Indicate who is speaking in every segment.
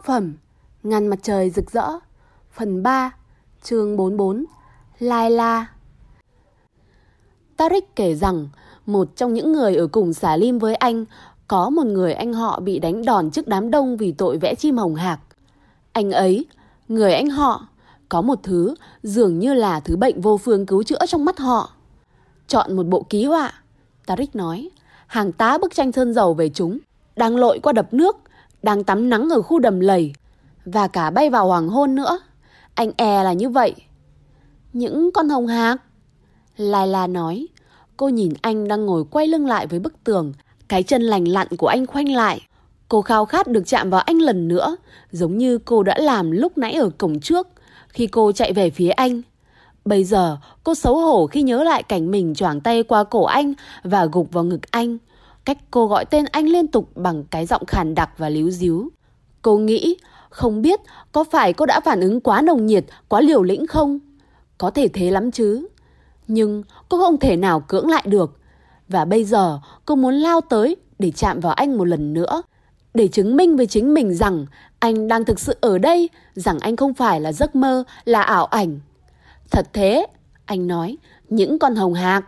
Speaker 1: Tác phẩm ngăn mặt trời rực rỡ Phần 3 chương 44 Laila tarik kể rằng một trong những người ở cùng xả lim với anh có một người anh họ bị đánh đòn trước đám đông vì tội vẽ chim hồng hạc. Anh ấy, người anh họ, có một thứ dường như là thứ bệnh vô phương cứu chữa trong mắt họ. Chọn một bộ ký họa, tarik nói, hàng tá bức tranh sơn dầu về chúng, đang lội qua đập nước, đang tắm nắng ở khu đầm lầy, và cả bay vào hoàng hôn nữa. Anh e là như vậy. Những con hồng hạc. Lai la nói, cô nhìn anh đang ngồi quay lưng lại với bức tường, cái chân lành lặn của anh khoanh lại. Cô khao khát được chạm vào anh lần nữa, giống như cô đã làm lúc nãy ở cổng trước, khi cô chạy về phía anh. Bây giờ, cô xấu hổ khi nhớ lại cảnh mình choàng tay qua cổ anh và gục vào ngực anh. Cách cô gọi tên anh liên tục bằng cái giọng khàn đặc và líu díu. Cô nghĩ, không biết có phải cô đã phản ứng quá nồng nhiệt, quá liều lĩnh không? Có thể thế lắm chứ. Nhưng cô không thể nào cưỡng lại được. Và bây giờ cô muốn lao tới để chạm vào anh một lần nữa. Để chứng minh với chính mình rằng anh đang thực sự ở đây, rằng anh không phải là giấc mơ, là ảo ảnh. Thật thế, anh nói, những con hồng hạc.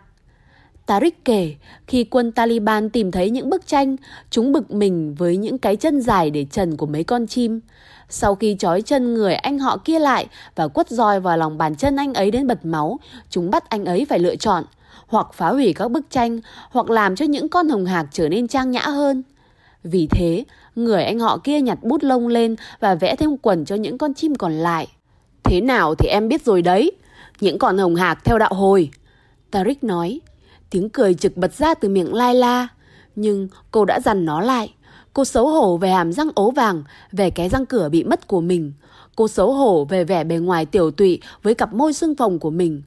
Speaker 1: Tariq kể, khi quân Taliban tìm thấy những bức tranh, chúng bực mình với những cái chân dài để trần của mấy con chim. Sau khi trói chân người anh họ kia lại và quất roi vào lòng bàn chân anh ấy đến bật máu, chúng bắt anh ấy phải lựa chọn, hoặc phá hủy các bức tranh, hoặc làm cho những con hồng hạc trở nên trang nhã hơn. Vì thế, người anh họ kia nhặt bút lông lên và vẽ thêm quần cho những con chim còn lại. Thế nào thì em biết rồi đấy, những con hồng hạc theo đạo hồi. Tariq nói, tiếng cười trực bật ra từ miệng lai la nhưng cô đã dằn nó lại. Cô xấu hổ về hàm răng ố vàng, về cái răng cửa bị mất của mình. Cô xấu hổ về vẻ bề ngoài tiểu tụy với cặp môi xương phồng của mình.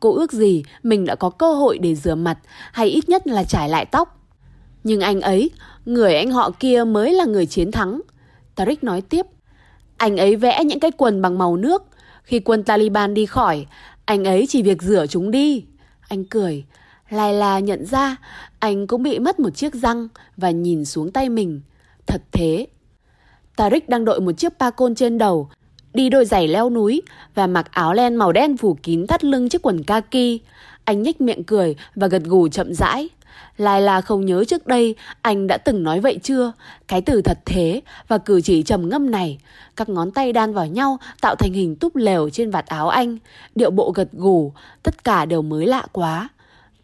Speaker 1: Cô ước gì mình đã có cơ hội để rửa mặt hay ít nhất là trải lại tóc. Nhưng anh ấy, người anh họ kia mới là người chiến thắng. Tariq nói tiếp. Anh ấy vẽ những cái quần bằng màu nước. Khi quân Taliban đi khỏi, anh ấy chỉ việc rửa chúng đi. Anh cười. Lai La nhận ra anh cũng bị mất một chiếc răng và nhìn xuống tay mình. Thật thế. Tarik đang đội một chiếc pa côn trên đầu, đi đôi giày leo núi và mặc áo len màu đen phủ kín thắt lưng chiếc quần kaki. Anh nhếch miệng cười và gật gù chậm rãi. Lai La không nhớ trước đây anh đã từng nói vậy chưa? Cái từ thật thế và cử chỉ trầm ngâm này. Các ngón tay đan vào nhau tạo thành hình túp lều trên vạt áo anh. Điệu bộ gật gù, tất cả đều mới lạ quá.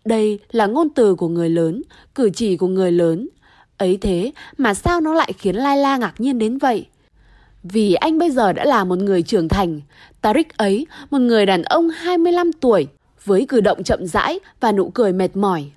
Speaker 1: Đây là ngôn từ của người lớn, cử chỉ của người lớn. Ấy thế mà sao nó lại khiến Laila ngạc nhiên đến vậy? Vì anh bây giờ đã là một người trưởng thành. Tarik ấy, một người đàn ông 25 tuổi, với cử động chậm rãi và nụ cười mệt mỏi.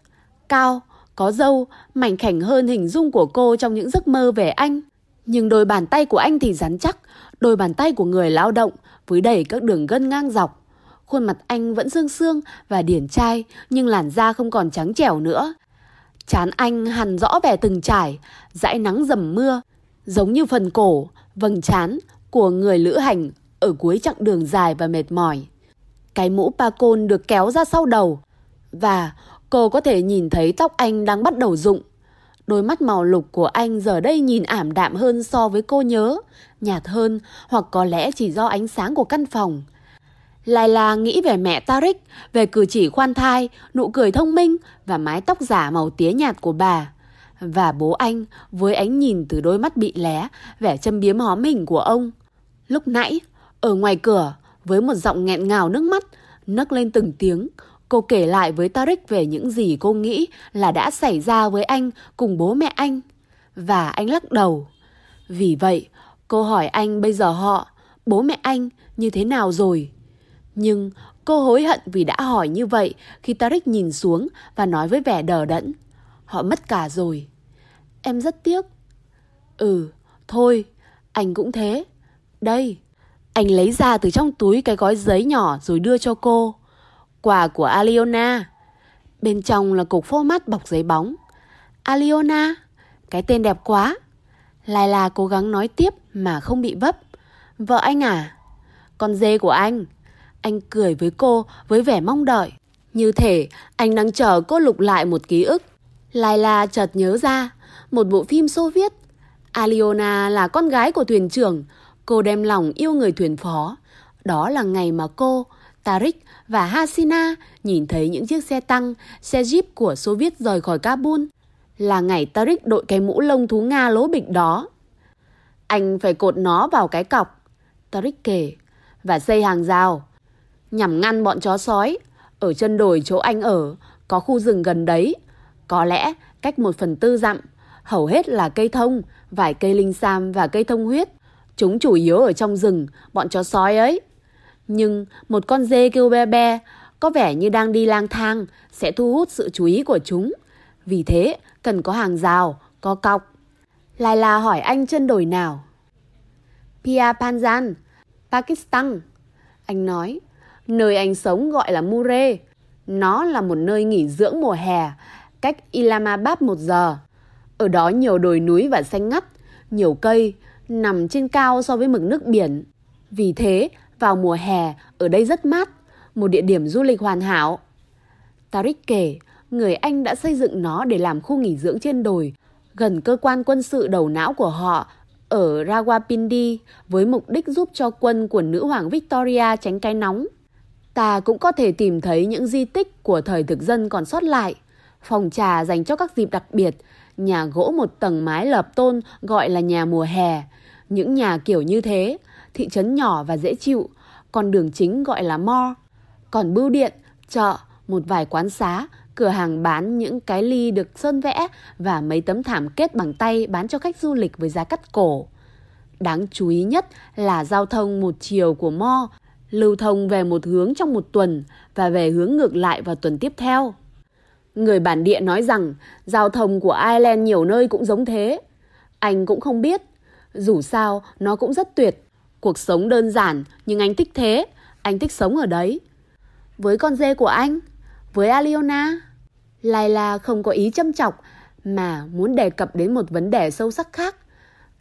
Speaker 1: Cao, có dâu, mảnh khảnh hơn hình dung của cô trong những giấc mơ về anh. Nhưng đôi bàn tay của anh thì rắn chắc, đôi bàn tay của người lao động với đầy các đường gân ngang dọc. Khuôn mặt anh vẫn xương xương và điển trai nhưng làn da không còn trắng trẻo nữa. Chán anh hằn rõ vẻ từng trải, dãi nắng dầm mưa, giống như phần cổ, vầng trán của người lữ hành ở cuối chặng đường dài và mệt mỏi. Cái mũ pa côn được kéo ra sau đầu và cô có thể nhìn thấy tóc anh đang bắt đầu rụng. Đôi mắt màu lục của anh giờ đây nhìn ảm đạm hơn so với cô nhớ, nhạt hơn hoặc có lẽ chỉ do ánh sáng của căn phòng. Laila nghĩ về mẹ Tarik, về cử chỉ khoan thai, nụ cười thông minh và mái tóc giả màu tía nhạt của bà. Và bố anh với ánh nhìn từ đôi mắt bị lé, vẻ châm biếm hóm hình của ông. Lúc nãy, ở ngoài cửa, với một giọng nghẹn ngào nước mắt, nấc lên từng tiếng, cô kể lại với Tarik về những gì cô nghĩ là đã xảy ra với anh cùng bố mẹ anh. Và anh lắc đầu. Vì vậy, cô hỏi anh bây giờ họ, bố mẹ anh như thế nào rồi? Nhưng cô hối hận vì đã hỏi như vậy khi Tariq nhìn xuống và nói với vẻ đờ đẫn. Họ mất cả rồi. Em rất tiếc. Ừ, thôi, anh cũng thế. Đây, anh lấy ra từ trong túi cái gói giấy nhỏ rồi đưa cho cô. Quà của Aliona. Bên trong là cục phô mắt bọc giấy bóng. Aliona, cái tên đẹp quá. Lai là cố gắng nói tiếp mà không bị vấp. Vợ anh à? Con dê của anh. Anh cười với cô với vẻ mong đợi. Như thể anh đang chờ cô lục lại một ký ức. Laila chợt nhớ ra một bộ phim Xô Viết. Aliona là con gái của thuyền trưởng, cô đem lòng yêu người thuyền phó. Đó là ngày mà cô, Tarik và Hasina nhìn thấy những chiếc xe tăng, xe jeep của Xô Viết rời khỏi Kabul. Là ngày Tarik đội cái mũ lông thú Nga lố bịch đó. Anh phải cột nó vào cái cọc, Tarik kể, và xây hàng rào, nhằm ngăn bọn chó sói. Ở chân đồi chỗ anh ở, có khu rừng gần đấy. Có lẽ cách một phần tư dặm, hầu hết là cây thông, vài cây linh sam và cây thông huyết. Chúng chủ yếu ở trong rừng, bọn chó sói ấy. Nhưng một con dê kêu be be, có vẻ như đang đi lang thang, sẽ thu hút sự chú ý của chúng. Vì thế, cần có hàng rào, có cọc. Lai La hỏi anh chân đồi nào. Pia Panjan, Pakistan. Anh nói, nơi anh sống gọi là Mure. Nó là một nơi nghỉ dưỡng mùa hè, cách Islamabad một giờ. Ở đó nhiều đồi núi và xanh ngắt, nhiều cây, nằm trên cao so với mực nước biển. Vì thế, vào mùa hè, ở đây rất mát, một địa điểm du lịch hoàn hảo. Tariq kể, người Anh đã xây dựng nó để làm khu nghỉ dưỡng trên đồi, gần cơ quan quân sự đầu não của họ ở Rawalpindi với mục đích giúp cho quân của nữ hoàng Victoria tránh cái nóng. Ta cũng có thể tìm thấy những di tích của thời thực dân còn sót lại, phòng trà dành cho các dịp đặc biệt, nhà gỗ một tầng mái lợp tôn gọi là nhà mùa hè. Những nhà kiểu như thế, thị trấn nhỏ và dễ chịu, còn đường chính gọi là mo. Còn bưu điện, chợ, một vài quán xá, cửa hàng bán những cái ly được sơn vẽ và mấy tấm thảm kết bằng tay bán cho khách du lịch với giá cắt cổ. Đáng chú ý nhất là giao thông một chiều của Mo, lưu thông về một hướng trong một tuần và về hướng ngược lại vào tuần tiếp theo. Người bản địa nói rằng giao thông của Ireland nhiều nơi cũng giống thế. Anh cũng không biết. Dù sao, nó cũng rất tuyệt. Cuộc sống đơn giản, nhưng anh thích thế. Anh thích sống ở đấy. Với con dê của anh, với Aliona, Laila không có ý châm chọc mà muốn đề cập đến một vấn đề sâu sắc khác.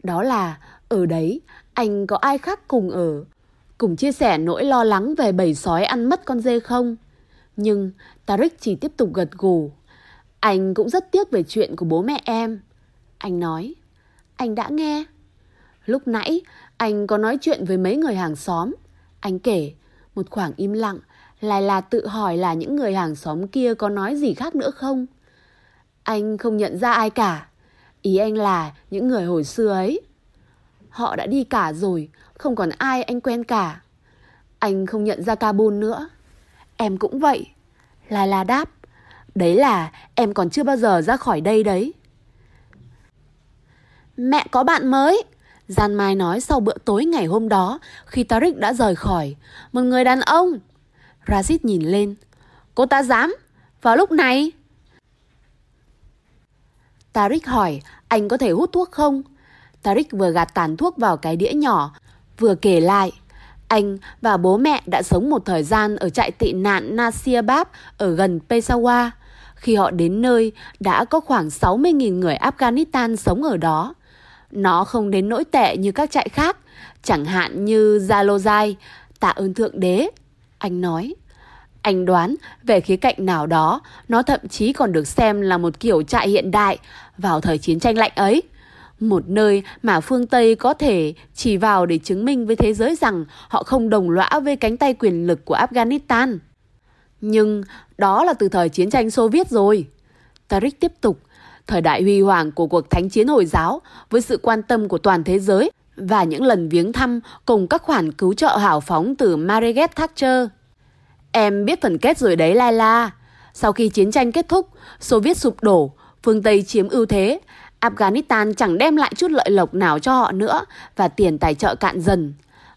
Speaker 1: Đó là ở đấy anh có ai khác cùng ở, cùng chia sẻ nỗi lo lắng về bầy sói ăn mất con dê không? Nhưng Tarik chỉ tiếp tục gật gù. Anh cũng rất tiếc về chuyện của bố mẹ em. Anh nói, anh đã nghe. Lúc nãy, anh có nói chuyện với mấy người hàng xóm. Anh kể, một khoảng im lặng, lại là tự hỏi là những người hàng xóm kia có nói gì khác nữa không? Anh không nhận ra ai cả. Ý anh là những người hồi xưa ấy. Họ đã đi cả rồi, không còn ai anh quen cả. Anh không nhận ra Kabul nữa. Em cũng vậy. Lai La đáp. Đấy là em còn chưa bao giờ ra khỏi đây đấy. Mẹ có bạn mới. Gian Mai nói sau bữa tối ngày hôm đó khi Tariq đã rời khỏi. Một người đàn ông. Rashid nhìn lên. Cô ta dám? Vào lúc này? Tariq hỏi anh có thể hút thuốc không? Tariq vừa gạt tàn thuốc vào cái đĩa nhỏ, vừa kể lại. Anh và bố mẹ đã sống một thời gian ở trại tị nạn Nasirabad ở gần Peshawar. Khi họ đến nơi, đã có khoảng 60.000 người Afghanistan sống ở đó. Nó không đến nỗi tệ như các trại khác, chẳng hạn như Zalozai, tạ ơn Thượng Đế. Anh nói, anh đoán về khía cạnh nào đó, nó thậm chí còn được xem là một kiểu trại hiện đại vào thời chiến tranh lạnh ấy. Một nơi mà phương Tây có thể chỉ vào để chứng minh với thế giới rằng họ không đồng lõa với cánh tay quyền lực của Afghanistan. Nhưng đó là từ thời chiến tranh Xô Viết rồi. Tariq tiếp tục, thời đại huy hoàng của cuộc thánh chiến Hồi giáo với sự quan tâm của toàn thế giới và những lần viếng thăm cùng các khoản cứu trợ hảo phóng từ Margaret Thatcher. Em biết phần kết rồi đấy Laila. Sau khi chiến tranh kết thúc, Xô Viết sụp đổ, phương Tây chiếm ưu thế, Afghanistan chẳng đem lại chút lợi lộc nào cho họ nữa và tiền tài trợ cạn dần.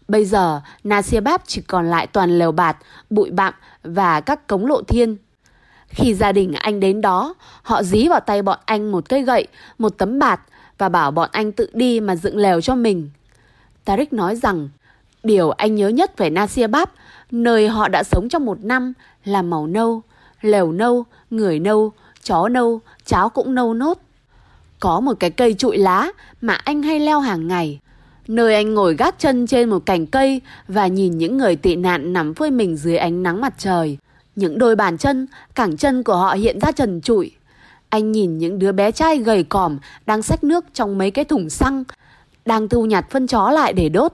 Speaker 1: Bây giờ, Nasirbab chỉ còn lại toàn lều bạt, bụi bặm và các cống lộ thiên. Khi gia đình anh đến đó, họ dí vào tay bọn anh một cây gậy, một tấm bạt và bảo bọn anh tự đi mà dựng lều cho mình. Tariq nói rằng, điều anh nhớ nhất về Nasirbab, nơi họ đã sống trong một năm là màu nâu, lều nâu, người nâu, chó nâu, cháo cũng nâu nốt. Có một cái cây trụi lá mà anh hay leo hàng ngày. Nơi anh ngồi gác chân trên một cành cây và nhìn những người tị nạn nằm phơi mình dưới ánh nắng mặt trời. Những đôi bàn chân, cẳng chân của họ hiện ra trần trụi. Anh nhìn những đứa bé trai gầy còm đang xách nước trong mấy cái thùng xăng, đang thu nhặt phân chó lại để đốt,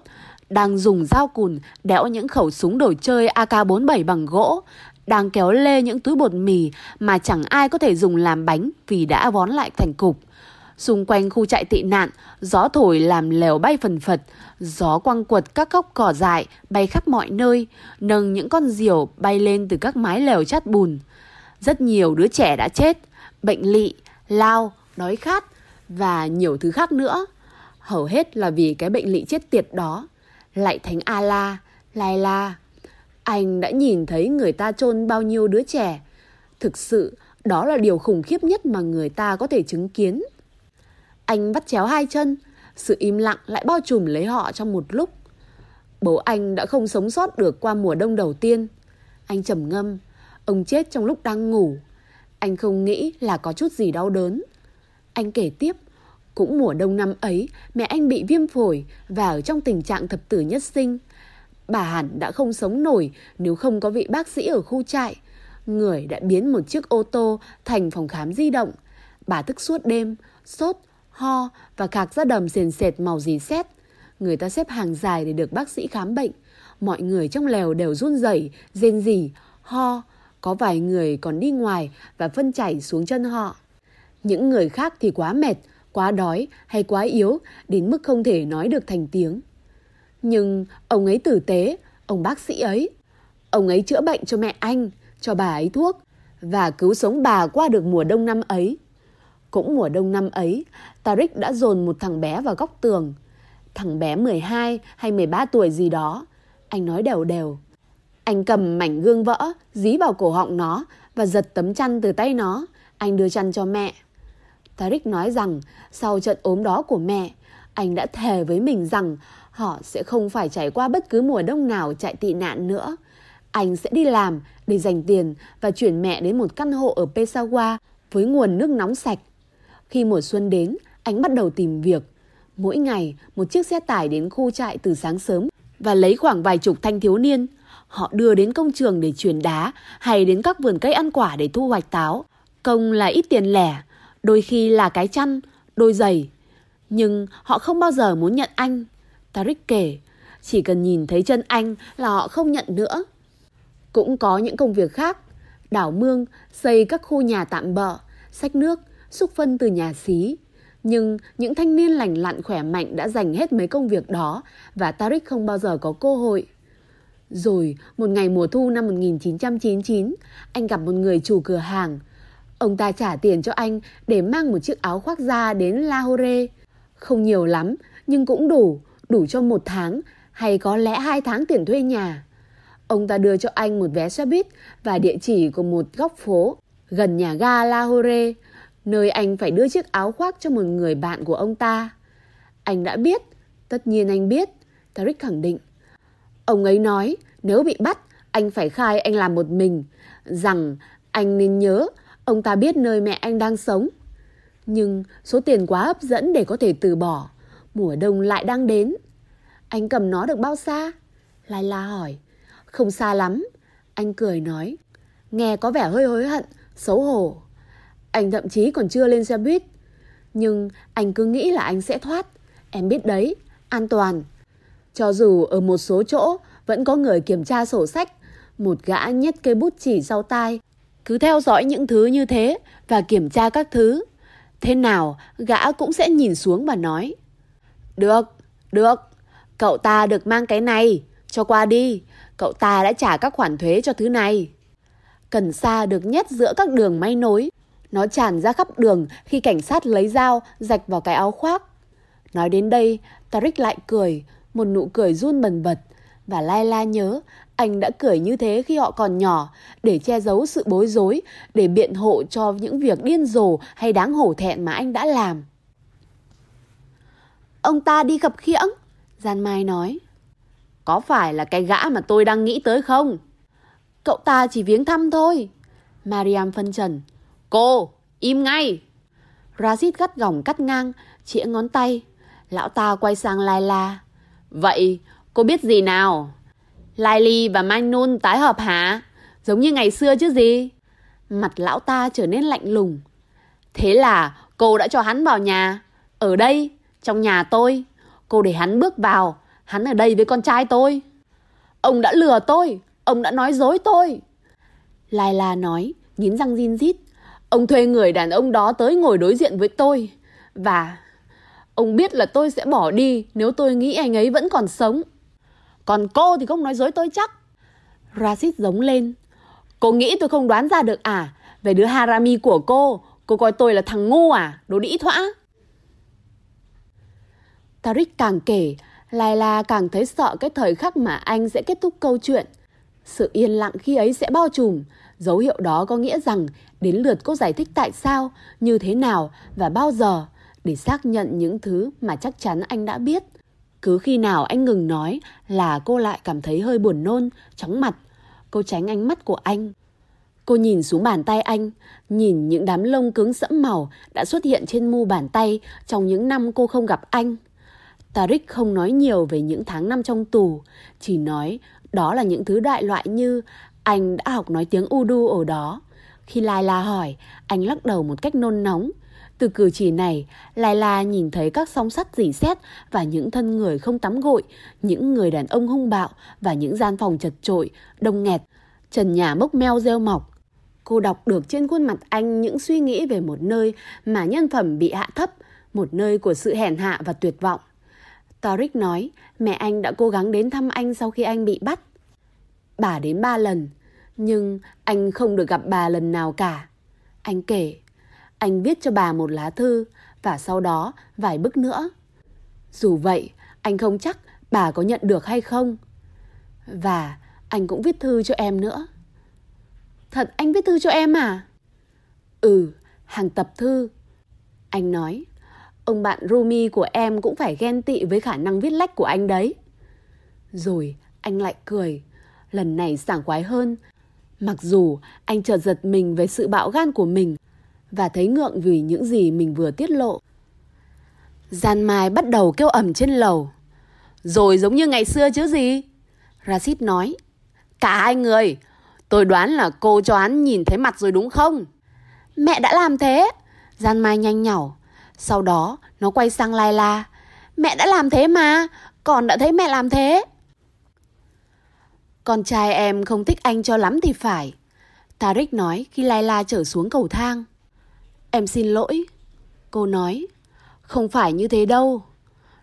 Speaker 1: đang dùng dao cùn đẽo những khẩu súng đồ chơi AK-47 bằng gỗ, đang kéo lê những túi bột mì mà chẳng ai có thể dùng làm bánh vì đã vón lại thành cục. Xung quanh khu trại tị nạn, gió thổi làm lèo bay phần phật, gió quăng quật các gốc cỏ dại bay khắp mọi nơi, nâng những con diều bay lên từ các mái lèo chát bùn. Rất nhiều đứa trẻ đã chết, bệnh lị, lao, đói khát và nhiều thứ khác nữa. Hầu hết là vì cái bệnh lị chết tiệt đó. Lại thánh A-la, Lai La. Anh đã nhìn thấy người ta chôn bao nhiêu đứa trẻ. Thực sự, đó là điều khủng khiếp nhất mà người ta có thể chứng kiến. Anh bắt chéo hai chân, sự im lặng lại bao trùm lấy họ trong một lúc. Bố anh đã không sống sót được qua mùa đông đầu tiên. Anh trầm ngâm, ông chết trong lúc đang ngủ. Anh không nghĩ là có chút gì đau đớn. Anh kể tiếp, cũng mùa đông năm ấy, mẹ anh bị viêm phổi và ở trong tình trạng thập tử nhất sinh. Bà hẳn đã không sống nổi nếu không có vị bác sĩ ở khu trại. Người đã biến một chiếc ô tô thành phòng khám di động. Bà thức suốt đêm, sốt, ho và khạc ra đầm sền sệt màu dì xét. Người ta xếp hàng dài để được bác sĩ khám bệnh. Mọi người trong lèo đều run rẩy, rên rỉ, ho. Có vài người còn đi ngoài và phân chảy xuống chân họ. Những người khác thì quá mệt, quá đói hay quá yếu đến mức không thể nói được thành tiếng. Nhưng ông ấy tử tế, ông bác sĩ ấy. Ông ấy chữa bệnh cho mẹ anh, cho bà ấy thuốc và cứu sống bà qua được mùa đông năm ấy. Cũng mùa đông năm ấy, Tariq đã dồn một thằng bé vào góc tường. Thằng bé 12 hay 13 tuổi gì đó. Anh nói đều đều. Anh cầm mảnh gương vỡ, dí vào cổ họng nó và giật tấm chăn từ tay nó. Anh đưa chăn cho mẹ. Tariq nói rằng sau trận ốm đó của mẹ, anh đã thề với mình rằng họ sẽ không phải trải qua bất cứ mùa đông nào chạy tị nạn nữa. Anh sẽ đi làm để dành tiền và chuyển mẹ đến một căn hộ ở Pesawa với nguồn nước nóng sạch. Khi mùa xuân đến, anh bắt đầu tìm việc. Mỗi ngày, một chiếc xe tải đến khu trại từ sáng sớm và lấy khoảng vài chục thanh thiếu niên. Họ đưa đến công trường để chuyển đá hay đến các vườn cây ăn quả để thu hoạch táo. Công là ít tiền lẻ, đôi khi là cái chăn, đôi giày. Nhưng họ không bao giờ muốn nhận anh. Tarik kể, chỉ cần nhìn thấy chân anh là họ không nhận nữa. Cũng có những công việc khác, đảo mương, xây các khu nhà tạm bợ, sách nước, xúc phân từ nhà xí. Nhưng những thanh niên lành lặn khỏe mạnh đã dành hết mấy công việc đó và Tariq không bao giờ có cơ hội. Rồi, một ngày mùa thu năm 1999, anh gặp một người chủ cửa hàng. Ông ta trả tiền cho anh để mang một chiếc áo khoác da đến Lahore. Không nhiều lắm, nhưng cũng đủ, đủ cho một tháng hay có lẽ hai tháng tiền thuê nhà. Ông ta đưa cho anh một vé xe buýt và địa chỉ của một góc phố gần nhà ga Lahore nơi anh phải đưa chiếc áo khoác cho một người bạn của ông ta. Anh đã biết, tất nhiên anh biết, Tariq khẳng định. Ông ấy nói nếu bị bắt, anh phải khai anh làm một mình, rằng anh nên nhớ ông ta biết nơi mẹ anh đang sống. Nhưng số tiền quá hấp dẫn để có thể từ bỏ, mùa đông lại đang đến. Anh cầm nó được bao xa? Lai La hỏi. Không xa lắm. Anh cười nói. Nghe có vẻ hơi hối hận, xấu hổ. Anh thậm chí còn chưa lên xe buýt. Nhưng anh cứ nghĩ là anh sẽ thoát. Em biết đấy, an toàn. Cho dù ở một số chỗ vẫn có người kiểm tra sổ sách, một gã nhét cây bút chỉ sau tai. Cứ theo dõi những thứ như thế và kiểm tra các thứ. Thế nào gã cũng sẽ nhìn xuống và nói. Được, được, cậu ta được mang cái này, cho qua đi. Cậu ta đã trả các khoản thuế cho thứ này. Cần sa được nhét giữa các đường may nối nó tràn ra khắp đường khi cảnh sát lấy dao rạch vào cái áo khoác. Nói đến đây, Tariq lại cười, một nụ cười run bần bật. Và Laila nhớ, anh đã cười như thế khi họ còn nhỏ, để che giấu sự bối rối, để biện hộ cho những việc điên rồ hay đáng hổ thẹn mà anh đã làm. Ông ta đi khập khiễng, Gian Mai nói. Có phải là cái gã mà tôi đang nghĩ tới không? Cậu ta chỉ viếng thăm thôi. Mariam phân trần. Cô, im ngay! Rashid gắt gỏng cắt ngang, chĩa ngón tay. Lão ta quay sang Laila. Vậy, cô biết gì nào? Laili và Mainun tái hợp hả? Giống như ngày xưa chứ gì? Mặt lão ta trở nên lạnh lùng. Thế là cô đã cho hắn vào nhà. Ở đây, trong nhà tôi. Cô để hắn bước vào. Hắn ở đây với con trai tôi. Ông đã lừa tôi. Ông đã nói dối tôi. Lai La nói, nghiến răng zin rít. Ông thuê người đàn ông đó tới ngồi đối diện với tôi. Và ông biết là tôi sẽ bỏ đi nếu tôi nghĩ anh ấy vẫn còn sống. Còn cô thì không nói dối tôi chắc. Rashid giống lên. Cô nghĩ tôi không đoán ra được à? Về đứa Harami của cô, cô coi tôi là thằng ngu à? Đồ đĩ thoã. Tariq càng kể, Laila càng thấy sợ cái thời khắc mà anh sẽ kết thúc câu chuyện. Sự yên lặng khi ấy sẽ bao trùm. Dấu hiệu đó có nghĩa rằng đến lượt cô giải thích tại sao, như thế nào và bao giờ để xác nhận những thứ mà chắc chắn anh đã biết. Cứ khi nào anh ngừng nói là cô lại cảm thấy hơi buồn nôn, chóng mặt. Cô tránh ánh mắt của anh. Cô nhìn xuống bàn tay anh, nhìn những đám lông cứng sẫm màu đã xuất hiện trên mu bàn tay trong những năm cô không gặp anh. tarik không nói nhiều về những tháng năm trong tù, chỉ nói đó là những thứ đại loại như anh đã học nói tiếng Udu ở đó. Khi Lai La hỏi, anh lắc đầu một cách nôn nóng. Từ cử chỉ này, Lai La nhìn thấy các song sắt dỉ xét và những thân người không tắm gội, những người đàn ông hung bạo và những gian phòng chật trội, đông nghẹt, trần nhà mốc meo rêu mọc. Cô đọc được trên khuôn mặt anh những suy nghĩ về một nơi mà nhân phẩm bị hạ thấp, một nơi của sự hèn hạ và tuyệt vọng. Tariq nói mẹ anh đã cố gắng đến thăm anh sau khi anh bị bắt. Bà đến ba lần, nhưng anh không được gặp bà lần nào cả. Anh kể, anh viết cho bà một lá thư và sau đó vài bức nữa. Dù vậy, anh không chắc bà có nhận được hay không. Và anh cũng viết thư cho em nữa. Thật anh viết thư cho em à? Ừ, hàng tập thư. Anh nói, ông bạn Rumi của em cũng phải ghen tị với khả năng viết lách của anh đấy. Rồi anh lại cười, lần này sảng khoái hơn. Mặc dù anh chợt giật mình về sự bạo gan của mình và thấy ngượng vì những gì mình vừa tiết lộ. Gian Mai bắt đầu kêu ẩm trên lầu. Rồi giống như ngày xưa chứ gì? Rashid nói. Cả hai người. Tôi đoán là cô cho hắn nhìn thấy mặt rồi đúng không? Mẹ đã làm thế. Gian Mai nhanh nhỏ. Sau đó, nó quay sang Lai La. Mẹ đã làm thế mà. Còn đã thấy mẹ làm thế. Con trai em không thích anh cho lắm thì phải. Tarik nói khi layla trở xuống cầu thang. Em xin lỗi. Cô nói. Không phải như thế đâu.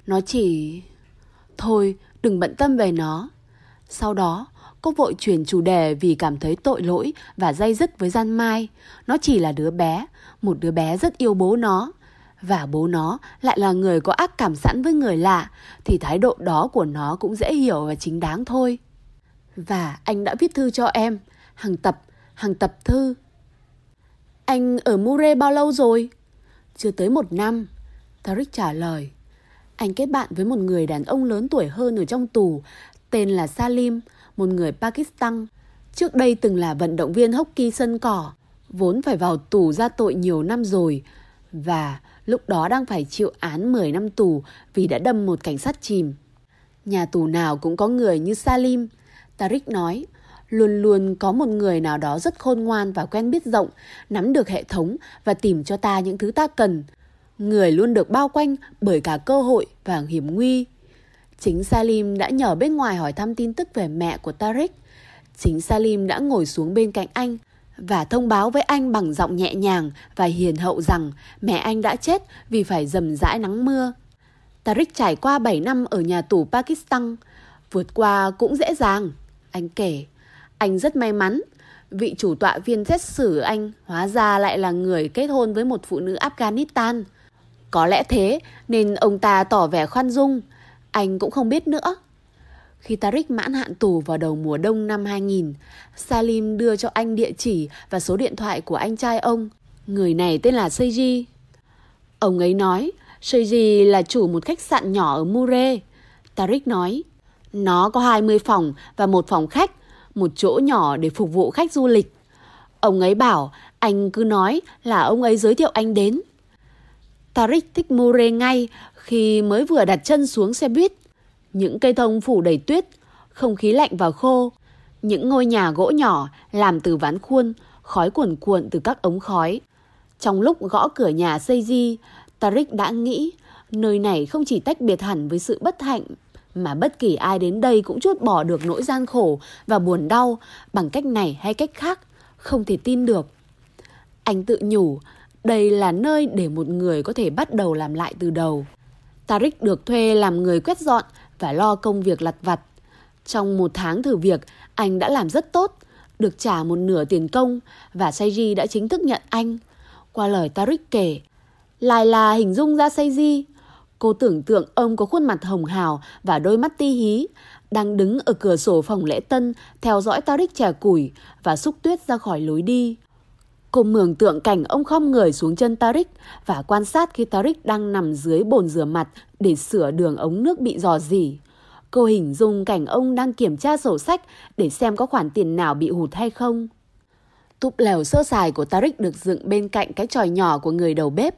Speaker 1: Nó chỉ... Thôi, đừng bận tâm về nó. Sau đó, cô vội chuyển chủ đề vì cảm thấy tội lỗi và dây dứt với Gian Mai. Nó chỉ là đứa bé, một đứa bé rất yêu bố nó. Và bố nó lại là người có ác cảm sẵn với người lạ, thì thái độ đó của nó cũng dễ hiểu và chính đáng thôi. Và anh đã viết thư cho em, hàng tập, hàng tập thư. Anh ở Mure bao lâu rồi? Chưa tới một năm. Tariq trả lời. Anh kết bạn với một người đàn ông lớn tuổi hơn ở trong tù, tên là Salim, một người Pakistan. Trước đây từng là vận động viên hockey sân cỏ, vốn phải vào tù ra tội nhiều năm rồi. Và lúc đó đang phải chịu án 10 năm tù vì đã đâm một cảnh sát chìm. Nhà tù nào cũng có người như Salim. Tarik nói, luôn luôn có một người nào đó rất khôn ngoan và quen biết rộng, nắm được hệ thống và tìm cho ta những thứ ta cần. Người luôn được bao quanh bởi cả cơ hội và hiểm nguy. Chính Salim đã nhờ bên ngoài hỏi thăm tin tức về mẹ của Tarik. Chính Salim đã ngồi xuống bên cạnh anh và thông báo với anh bằng giọng nhẹ nhàng và hiền hậu rằng mẹ anh đã chết vì phải dầm dãi nắng mưa. Tarik trải qua 7 năm ở nhà tù Pakistan, vượt qua cũng dễ dàng. Anh kể, anh rất may mắn. Vị chủ tọa viên xét xử anh hóa ra lại là người kết hôn với một phụ nữ Afghanistan. Có lẽ thế nên ông ta tỏ vẻ khoan dung. Anh cũng không biết nữa. Khi Tariq mãn hạn tù vào đầu mùa đông năm 2000, Salim đưa cho anh địa chỉ và số điện thoại của anh trai ông. Người này tên là Seiji. Ông ấy nói Seiji là chủ một khách sạn nhỏ ở Mure. Tariq nói, nó có 20 phòng và một phòng khách, một chỗ nhỏ để phục vụ khách du lịch. Ông ấy bảo anh cứ nói là ông ấy giới thiệu anh đến. Tariq thích Mure ngay khi mới vừa đặt chân xuống xe buýt. Những cây thông phủ đầy tuyết, không khí lạnh và khô. Những ngôi nhà gỗ nhỏ làm từ ván khuôn, khói cuồn cuộn từ các ống khói. Trong lúc gõ cửa nhà Seiji, Tarik đã nghĩ nơi này không chỉ tách biệt hẳn với sự bất hạnh mà bất kỳ ai đến đây cũng chút bỏ được nỗi gian khổ và buồn đau bằng cách này hay cách khác, không thể tin được. Anh tự nhủ, đây là nơi để một người có thể bắt đầu làm lại từ đầu. Tarik được thuê làm người quét dọn và lo công việc lặt vặt. Trong một tháng thử việc, anh đã làm rất tốt, được trả một nửa tiền công và Sayji đã chính thức nhận anh. Qua lời Tarik kể, Lai là hình dung ra Sayji Cô tưởng tượng ông có khuôn mặt hồng hào và đôi mắt ti hí, đang đứng ở cửa sổ phòng lễ tân theo dõi Tarik trà củi và xúc tuyết ra khỏi lối đi. Cô mường tượng cảnh ông khom người xuống chân Tarik và quan sát khi Tarik đang nằm dưới bồn rửa mặt để sửa đường ống nước bị dò dỉ. Cô hình dung cảnh ông đang kiểm tra sổ sách để xem có khoản tiền nào bị hụt hay không. Túp lều sơ sài của Tarik được dựng bên cạnh cái tròi nhỏ của người đầu bếp.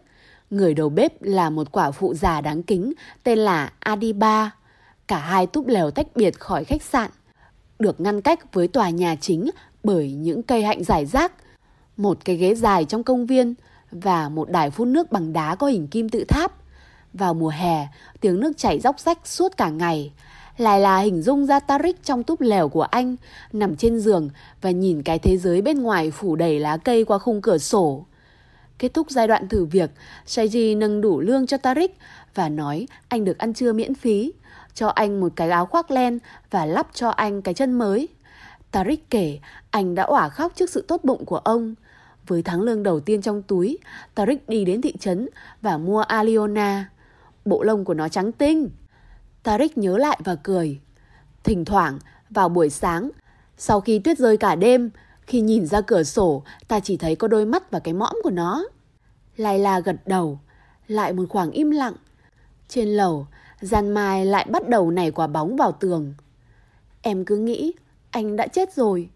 Speaker 1: Người đầu bếp là một quả phụ già đáng kính tên là Adiba. Cả hai túp lều tách biệt khỏi khách sạn, được ngăn cách với tòa nhà chính bởi những cây hạnh rải rác, một cái ghế dài trong công viên và một đài phun nước bằng đá có hình kim tự tháp. Vào mùa hè, tiếng nước chảy róc rách suốt cả ngày. Lại là hình dung ra Tarik trong túp lều của anh, nằm trên giường và nhìn cái thế giới bên ngoài phủ đầy lá cây qua khung cửa sổ. Kết thúc giai đoạn thử việc, Shaiji nâng đủ lương cho Tarik và nói anh được ăn trưa miễn phí, cho anh một cái áo khoác len và lắp cho anh cái chân mới. Tarik kể anh đã ỏa khóc trước sự tốt bụng của ông. Với tháng lương đầu tiên trong túi, Tarik đi đến thị trấn và mua Aliona. Bộ lông của nó trắng tinh. Tarik nhớ lại và cười. Thỉnh thoảng, vào buổi sáng, sau khi tuyết rơi cả đêm, khi nhìn ra cửa sổ, ta chỉ thấy có đôi mắt và cái mõm của nó. lai la gật đầu, lại một khoảng im lặng. Trên lầu, Gian Mai lại bắt đầu nảy quả bóng vào tường. Em cứ nghĩ anh đã chết rồi.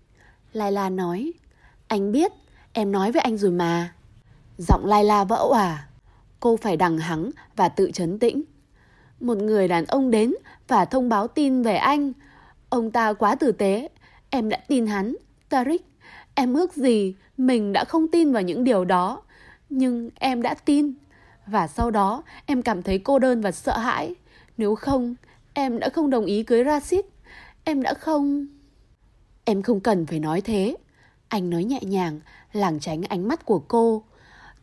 Speaker 1: lai la nói, anh biết, em nói với anh rồi mà. Giọng lai la vỡ òa. Cô phải đằng hắng và tự chấn tĩnh. Một người đàn ông đến và thông báo tin về anh. Ông ta quá tử tế. Em đã tin hắn. Tarik, em ước gì mình đã không tin vào những điều đó. Nhưng em đã tin. Và sau đó em cảm thấy cô đơn và sợ hãi. Nếu không, em đã không đồng ý cưới Rashid. Em đã không... Em không cần phải nói thế. Anh nói nhẹ nhàng, lảng tránh ánh mắt của cô.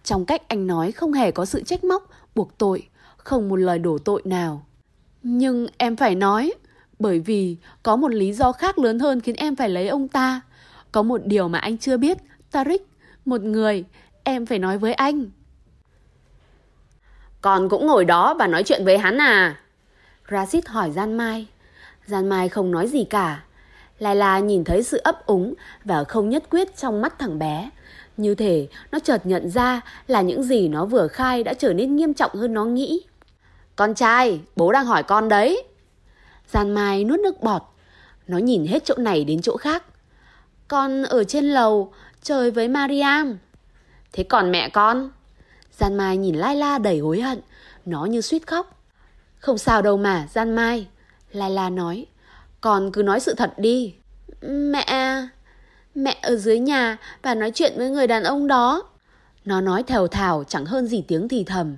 Speaker 1: Trong cách anh nói không hề có sự trách móc, buộc tội, không một lời đổ tội nào. Nhưng em phải nói, bởi vì có một lý do khác lớn hơn khiến em phải lấy ông ta. Có một điều mà anh chưa biết, Tarik, một người, em phải nói với anh.
Speaker 2: Con cũng ngồi đó và nói chuyện với hắn à?
Speaker 1: Rashid hỏi Gian Mai. Gian Mai không nói gì cả. Laila nhìn thấy sự ấp úng và không nhất quyết trong mắt thằng bé. Như thể nó chợt nhận ra là những gì nó vừa khai đã trở nên nghiêm trọng hơn nó nghĩ.
Speaker 2: Con trai, bố đang hỏi con đấy.
Speaker 1: Gian Mai nuốt nước bọt. Nó nhìn hết chỗ này đến chỗ khác. Con ở trên lầu, chơi với Mariam.
Speaker 2: Thế còn mẹ con?
Speaker 1: Gian Mai nhìn Laila đầy hối hận. Nó như suýt khóc. Không sao đâu mà, Gian Mai. Laila nói. Con cứ nói sự thật đi. Mẹ... Mẹ ở dưới nhà và nói chuyện với người đàn ông đó. Nó nói thều thào chẳng hơn gì tiếng thì thầm.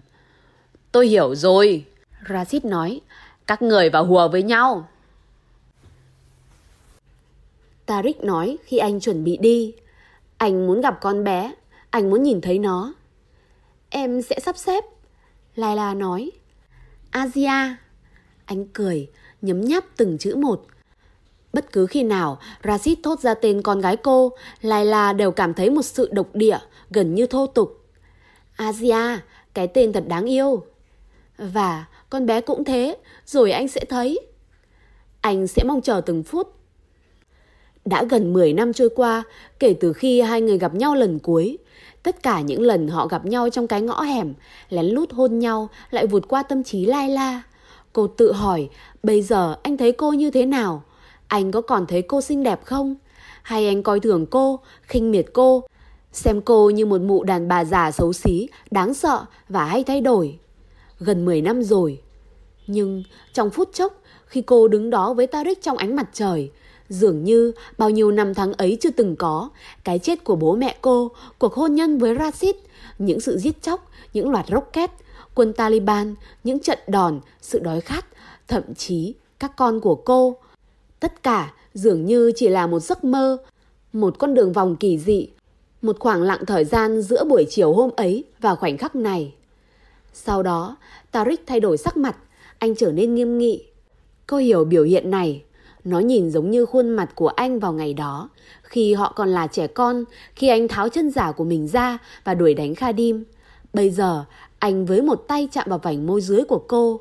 Speaker 2: Tôi hiểu rồi. Rashid nói. Các người vào hùa với nhau.
Speaker 1: Tarik nói khi anh chuẩn bị đi. Anh muốn gặp con bé. Anh muốn nhìn thấy nó. Em sẽ sắp xếp. Laila nói. Asia. Anh cười, nhấm nháp từng chữ một. Bất cứ khi nào Rashid thốt ra tên con gái cô, Laila đều cảm thấy một sự độc địa, gần như thô tục. Asia, cái tên thật đáng yêu. Và con bé cũng thế, rồi anh sẽ thấy. Anh sẽ mong chờ từng phút. Đã gần 10 năm trôi qua kể từ khi hai người gặp nhau lần cuối. Tất cả những lần họ gặp nhau trong cái ngõ hẻm, lén lút hôn nhau lại vụt qua tâm trí lai la Cô tự hỏi, bây giờ anh thấy cô như thế nào? Anh có còn thấy cô xinh đẹp không? Hay anh coi thường cô, khinh miệt cô, xem cô như một mụ đàn bà già xấu xí, đáng sợ và hay thay đổi? Gần 10 năm rồi. Nhưng trong phút chốc, khi cô đứng đó với Tarik trong ánh mặt trời, Dường như bao nhiêu năm tháng ấy chưa từng có, cái chết của bố mẹ cô, cuộc hôn nhân với Rashid, những sự giết chóc, những loạt rocket, quân Taliban, những trận đòn, sự đói khát, thậm chí các con của cô. Tất cả dường như chỉ là một giấc mơ, một con đường vòng kỳ dị, một khoảng lặng thời gian giữa buổi chiều hôm ấy và khoảnh khắc này. Sau đó, Tariq thay đổi sắc mặt, anh trở nên nghiêm nghị. Cô hiểu biểu hiện này, nó nhìn giống như khuôn mặt của anh vào ngày đó, khi họ còn là trẻ con, khi anh tháo chân giả của mình ra và đuổi đánh Khadim. Bây giờ, anh với một tay chạm vào vành môi dưới của cô.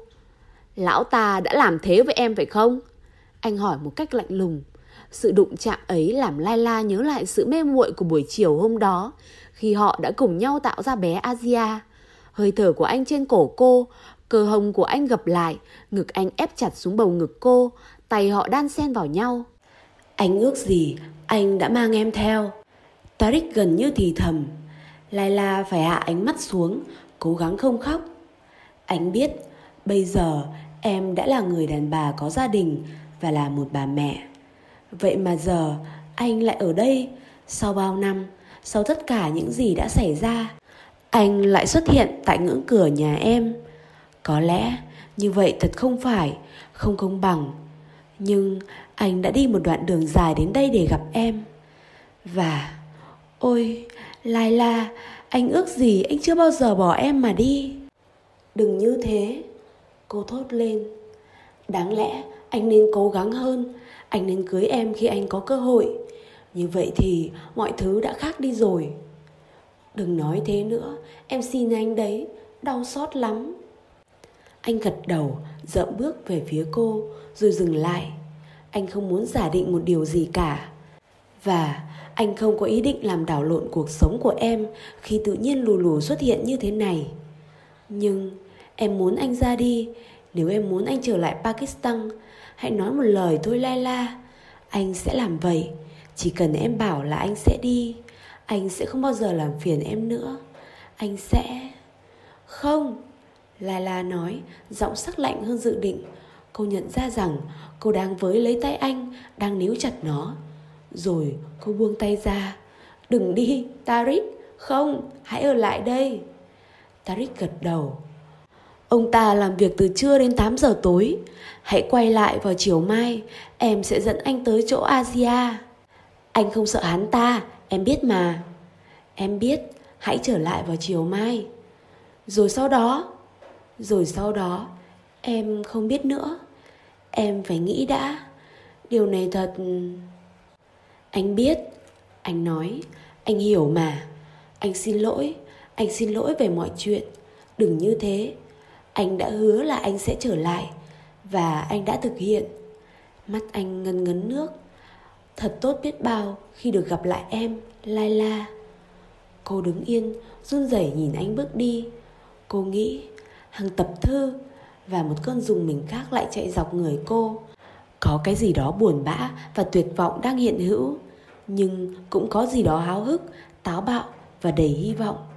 Speaker 1: Lão ta đã làm thế với em phải không? Anh hỏi một cách lạnh lùng. Sự đụng chạm ấy làm Layla nhớ lại sự mê muội của buổi chiều hôm đó, khi họ đã cùng nhau tạo ra bé Asia. Hơi thở của anh trên cổ cô, cơ hông của anh gập lại, ngực anh ép chặt xuống bầu ngực cô, tay họ đan xen vào nhau. Anh ước gì, anh đã mang em theo. tarik gần như thì thầm. Laila phải hạ ánh mắt xuống, cố gắng không khóc. Anh biết, bây giờ em đã là người đàn bà có gia đình và là một bà mẹ. Vậy mà giờ anh lại ở đây, sau bao năm, sau tất cả những gì đã xảy ra, anh lại xuất hiện tại ngưỡng cửa nhà em. Có lẽ như vậy thật không phải, không công bằng. Nhưng anh đã đi một đoạn đường dài đến đây để gặp em. Và, ôi, lai la anh ước gì anh chưa bao giờ bỏ em mà đi. Đừng như thế, cô thốt lên. Đáng lẽ anh nên cố gắng hơn, anh nên cưới em khi anh có cơ hội. Như vậy thì mọi thứ đã khác đi rồi. Đừng nói thế nữa, em xin anh đấy, đau xót lắm. Anh gật đầu, dậm bước về phía cô, rồi dừng lại. Anh không muốn giả định một điều gì cả. Và anh không có ý định làm đảo lộn cuộc sống của em khi tự nhiên lù lù xuất hiện như thế này. Nhưng em muốn anh ra đi. Nếu em muốn anh trở lại Pakistan, hãy nói một lời thôi Laila. Anh sẽ làm vậy. Chỉ cần em bảo là anh sẽ đi, anh sẽ không bao giờ làm phiền em nữa. Anh sẽ... Không, Laila nói, giọng sắc lạnh hơn dự định. Cô nhận ra rằng cô đang với lấy tay anh, đang níu chặt nó. Rồi cô buông tay ra. Đừng đi, Tarik. Không, hãy ở lại đây. Tarik gật đầu. Ông ta làm việc từ trưa đến 8 giờ tối. Hãy quay lại vào chiều mai, em sẽ dẫn anh tới chỗ Asia. Anh không sợ hắn ta, em biết mà. Em biết, hãy trở lại vào chiều mai. Rồi sau đó, rồi sau đó, em không biết nữa. Em phải nghĩ đã. Điều này thật... Anh biết, anh nói, anh hiểu mà. Anh xin lỗi, anh xin lỗi về mọi chuyện. Đừng như thế. Anh đã hứa là anh sẽ trở lại và anh đã thực hiện. Mắt anh ngân ngấn nước. Thật tốt biết bao khi được gặp lại em, lai la Cô đứng yên, run rẩy nhìn anh bước đi. Cô nghĩ hàng tập thư và một cơn dùng mình khác lại chạy dọc người cô. Có cái gì đó buồn bã và tuyệt vọng đang hiện hữu, nhưng cũng có gì đó háo hức, táo bạo và đầy hy vọng.